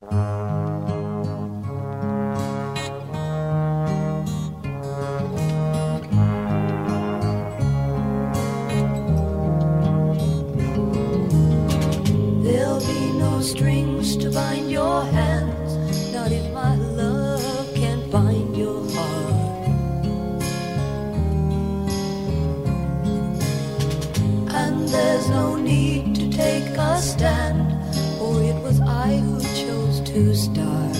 There'll be no strings to bind your hands, not if my love can find your heart. And there's no need to take a stand, to.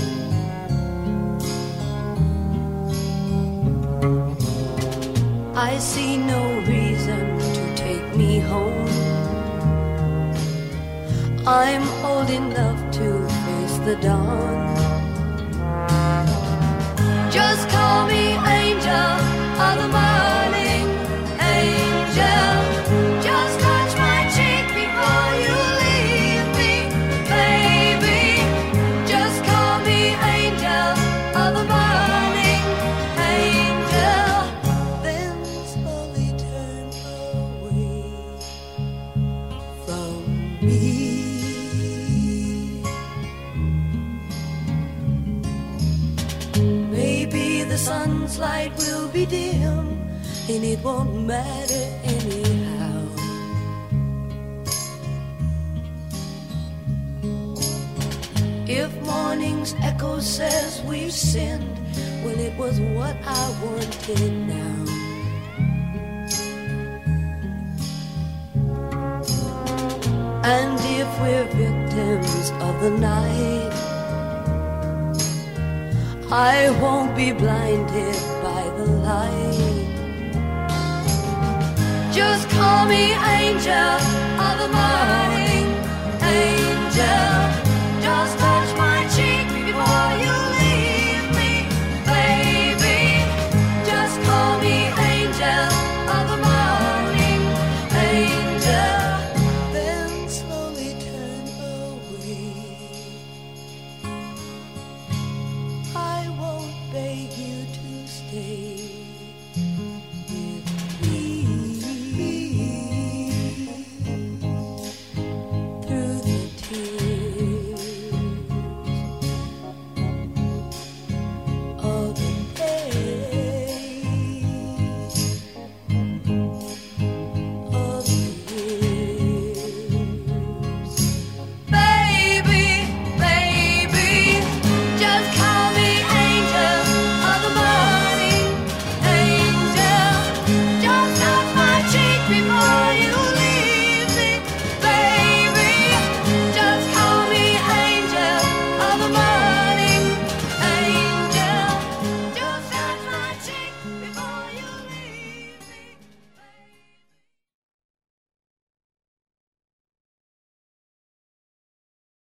I see no reason to take me home. I'm old enough to face the dawn. Sun's light will be dim and it won't matter anyhow. If morning's echo says we've sinned, well, it was what I wanted now. And if we're victims of the night, I won't be blinded by the light. Just call me angel. day.